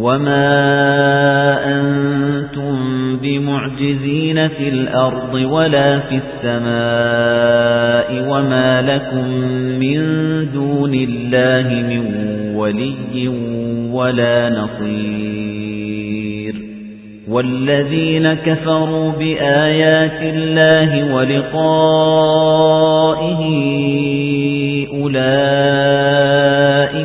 وَمَا أَنتُم بِمُعْجِزِينَ فِي الْأَرْضِ وَلَا فِي السَّمَاءِ وَمَا لَكُم مِّن دُونِ اللَّهِ مِن وَلِيٍّ وَلَا نَصِيرٍ وَالَّذِينَ كَفَرُوا بِآيَاتِ اللَّهِ وَلِقَائِهِ أُولَئِكَ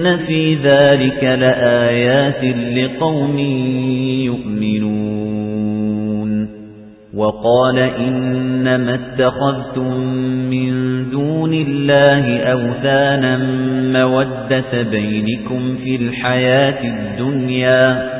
إِنَّ فِي ذَلِكَ لَآيَاتٍ لِقَوْمٍ يُؤْمِنُونَ وَقَالَ إِنَّمَا اتَّخَذْتُم مِّن دُونِ اللَّهِ أَوْثَانًا مَّوَدَّةَ بَيْنِكُمْ فِي الْحَيَاةِ الدُّنْيَا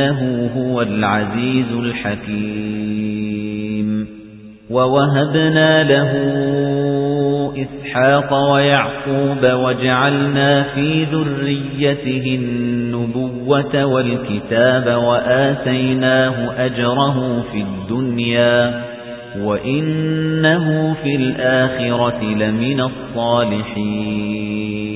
إِنَّهُ هُوَ الْعَزِيزُ الْحَكِيمُ. وَوَهَبْنَا لَهُ إِسْحَاقَ وَيَعْقُوبَ وَجَعَلْنَا فِي ذُرِّيَّتِهِ النُّبُوَّةَ وَالْكِتَابَ وَآتَيْنَاهُ أَجْرَهُ فِي الدُّنْيَا وَإِنَّهُ فِي الْآخِرَةِ لَمِنَ الصَّالِحِينَ.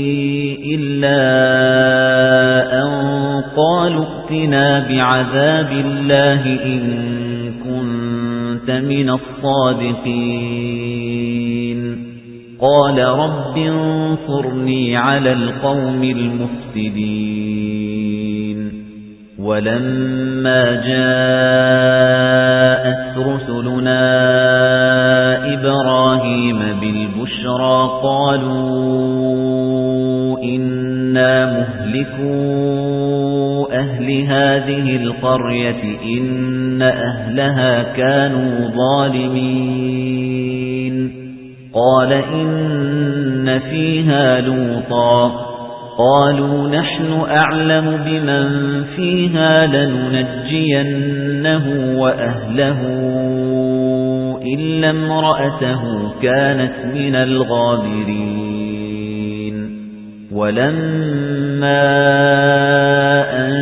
إِلَّا أَن قَالُوا ائْتِنَا بِعَذَابِ اللَّهِ إِن كُنتَ مِنَ الصَّادِقِينَ قَالَ رَبِّ انصُرْنِي عَلَى الْقَوْمِ الْمُفْسِدِينَ وَلَمَّا جَاءَتْ رُسُلُنَا إِبْرَاهِيمَ بِالْبُشْرَى قَالُوا إِنَّا مُهْلِكُو أَهْلِ هَذِهِ الْقَرْيَةِ إِنَّ أَهْلَهَا كَانُوا ظَالِمِينَ قَالَ إِنَّ فِيهَا لُوطًا قَالُوا نَحْنُ أَعْلَمُ بِمَنْ فِيهَا لَنُنَجِّيَنَّهُ وَأَهْلَهُ إِلَّا امْرَأَتَهُ كَانَتْ مِنَ الْغَابِرِينَ وَلَمَّا أَنْ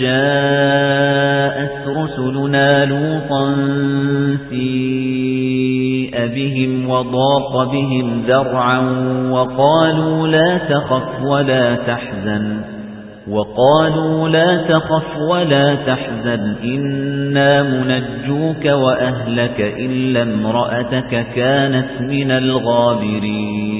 جَاءَتْ رُسُلُنَا لُوطًا سِيءَ بِهِمْ وَضَاقَ بِهِمْ ذَرْعًا وَقَالُوا لَا تَخَفْ وَلَا تَحْزَنْ وَقَالُوا لَا تَخَفْ وَلَا تَحْزَنْ إِنَّا مُنَجُّوكَ وَأَهْلَكَ إِلَّا امْرَأَتَكَ كَانَتْ مِنَ الْغَابِرِينَ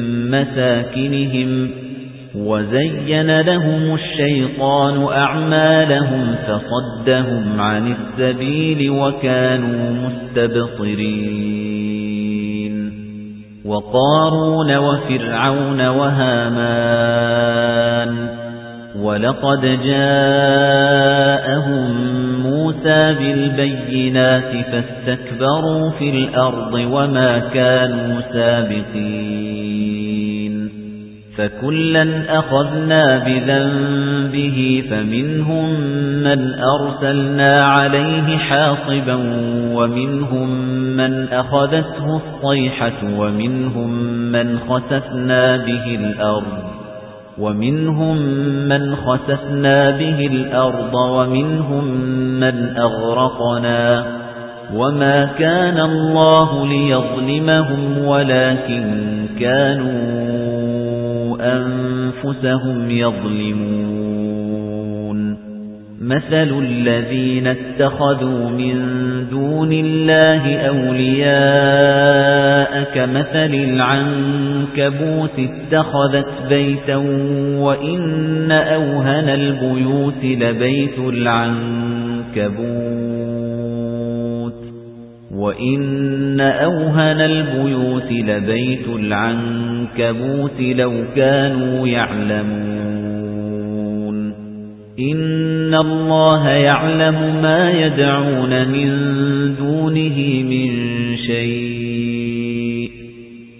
مساكنهم وزين لهم الشيطان أعمالهم فصدهم عن السبيل وكانوا مستبصرين وقارون وفرعون وهامان ولقد جاءهم موسى بالبينات فاستكبروا في الأرض وما كانوا سابقين فكلا أخذنا بذنبه فمنهم من أرسلنا عليه حاصبا ومنهم من أخذته الصيحة ومنهم من خسفنا به الأرض ومنهم من خسفنا به الأرض ومنهم من أغرقنا وما كان الله ليظلمهم ولكن كانوا أنفسهم يظلمون. مثل الذين اتخذوا من دون الله أولياء كمثل العنكبوت اتخذت بيتا وإن أوهن البيوت لبيت العنكبوت. وَإِنَّ أَوْهَنَ الْبُيُوتِ لَبَيْتُ الْعَنكَبُوتِ لَوْ كَانُوا يَعْلَمُونَ إِنَّ اللَّهَ يَعْلَمُ مَا يَدْعُونَ مِن دُونِهِ مِن شَيْءٍ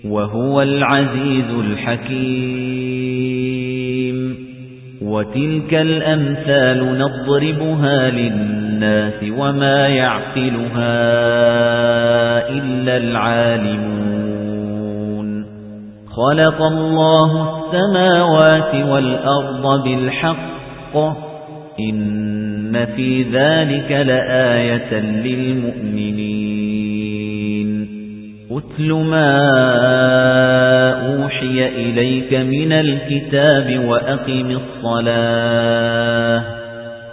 وَهُوَ الْعَزِيزُ الْحَكِيمُ وَتِلْكَ الْأَمْثَالُ نَضْرِبُهَا لِلنَّاسِ وَمَا يَعْقِلُهَا إِلَّا الْعَالِمُونَ. خَلَقَ اللَّهُ السَّمَاوَاتِ وَالْأَرْضَ بِالْحَقِّ. إِنَّ فِي ذَلِكَ لَآيَةً لِلْمُؤْمِنِينَ. أُتْلُ مَا أُوحِيَ إِلَيْكَ مِنَ الْكِتَابِ وَأَقِمِ الصَّلَاةَ.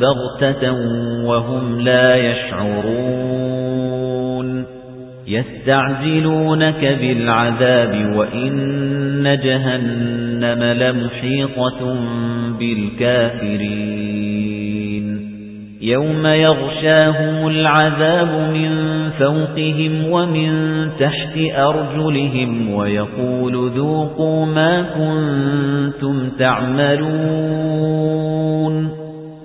بَغْتَةً وَهُمْ لَا يَشْعُرُونَ يَسْتَعْجِلُونَكَ بِالْعَذَابِ وَإِنَّ جَهَنَّمَ لَمُحِيطَةٌ بِالْكَافِرِينَ يَوْمَ يَغْشَاهُمُ الْعَذَابُ مِنْ فَوْقِهِمْ وَمِنْ تَحْتِ أَرْجُلِهِمْ وَيَقُولُ ذُوقُوا مَا كُنتُمْ تَعْمَلُونَ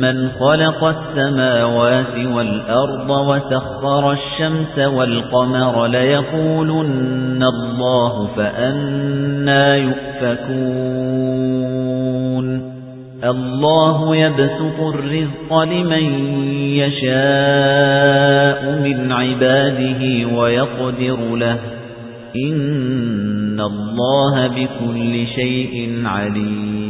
مَّنْ خَلَقَ السَّمَاوَاتِ وَالْأَرْضَ وَسَخَّرَ الشَّمْسَ وَالْقَمَرَ لَيَقُولُنَّ اللَّهُ فَأَنَّىٰ يُؤْفَكُونَ. اللَّهُ يَبْسُطُ الرِّزْقَ لِمَن يَشَاءُ مِنْ عِبَادِهِ وَيَقْدِرُ لَهُ. إِنَّ اللَّهَ بِكُلِّ شَيْءٍ عَلِيمٌ.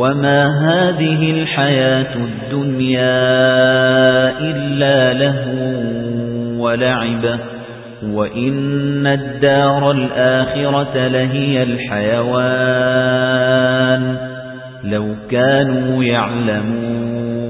وَمَا هَذِهِ الْحَيَاةُ الدُّنْيَا إِلَّا لَهْوٌ وَلَعِبٌ وَإِنَّ الدَّارَ الْآخِرَةَ لَهِيَ الْحَيَوَانُ لَوْ كَانُوا يَعْلَمُونَ